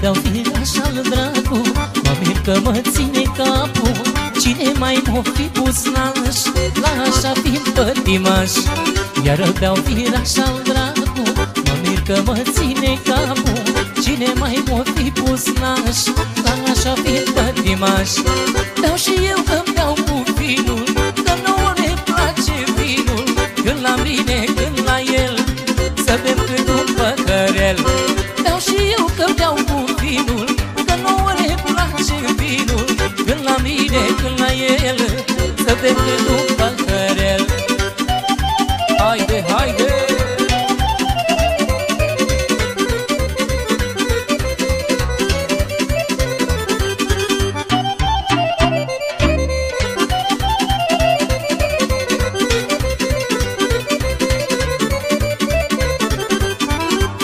beau fi așa dracu Mă mir că mă ține capul. Cine mai m-o fi pus naș La așa fi pătimaș Iar beau fi așa dracu Mă mir că mă ține capul. Cine mai m-o fi pus naș La așa fi pătimaș Beau și eu că beau când la el Să bem cât un păcărel Haide, haide!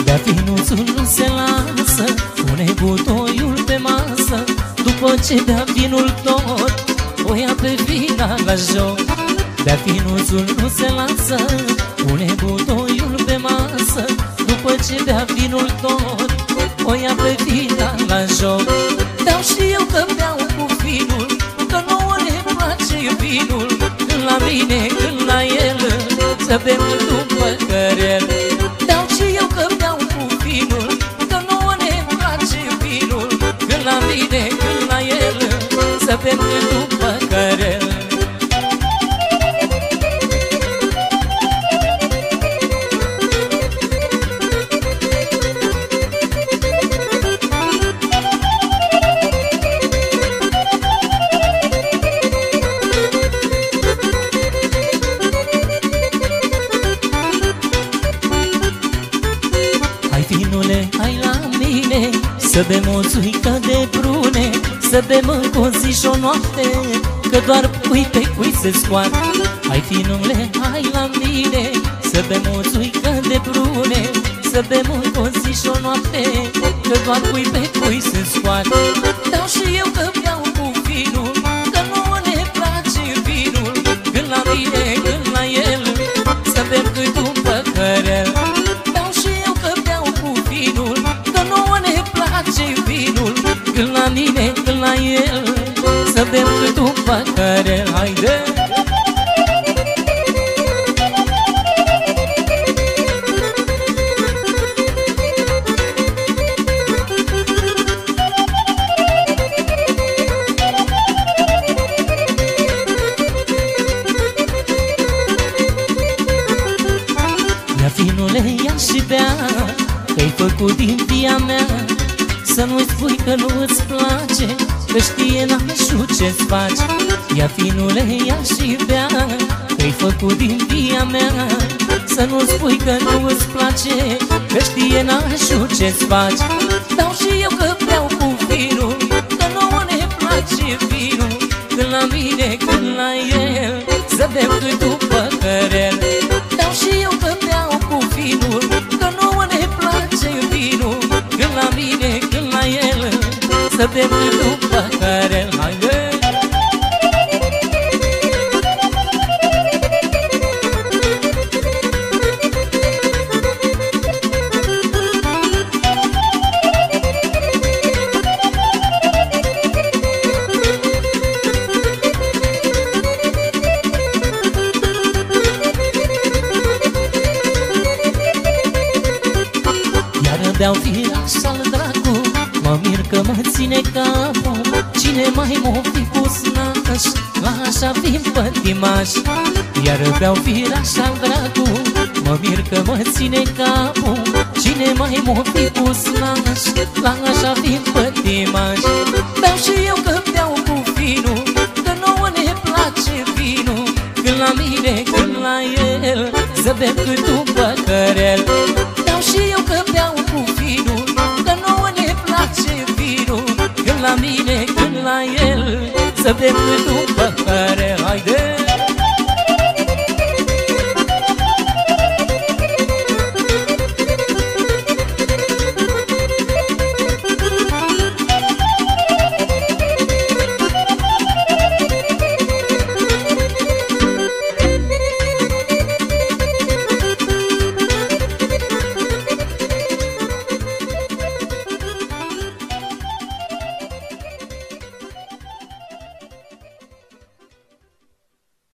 Bea finuțul nu se lasă Pune butoiul pe masă După ce bea vinul tot O ia pe vina la joc. Bea finuțul nu se lasă Pune butoiul pe masă. După ce bea vinul tot O ia pe vina la joc. Beau și eu că beau cu vinul Că nouă ne place vinul. Când la mine, când la el Să bem cât un păcărel. Beau și eu că beau cu vinul Că nouă ne place vinul. Când la mine, când la el Să bem cât un păcărel Hai finule, hai la mine Să bem o țuică de brune Să bem încă o zi și o noapte Că doar pui pe cui se scoate. Hai finule, hai la mine Să bem o țuică de brune Să bem încă o zi și o noapte Că doar pui pe cui se scoate. Dau și eu că beau cu vinul Că nouă ne place vinul Când la mine, când la el Să bem cât un păcărel. Beau și eu că beau cu vinul Că nouă ne place vinul Când la mine, când la el Să bem cât un păcărel Haide! Ia finule, ia și bea Că-ai făcut din via mea Să nu-i spui că nu îți place Că știe nașul ce-ți faci. Ia finule, ia și bea Că-ai făcut din via mea. Să nu spui că nu îți place Că știe nașul ce-ți faci. Dau și eu că beau cu vinul Că nouă ne place vinul. Când la mine, când la el Să bem cât un Iar beau fi așa dracu. Mă mir că mă ține capul. Cine mai m-o fi pus naș? La așa fi pătimaș. Iar beau fi așa dracu. Mă mir că mă ține capul. Cine mai m-o fi pus naș? La așa fi pătimaș Să bem cât un păcărel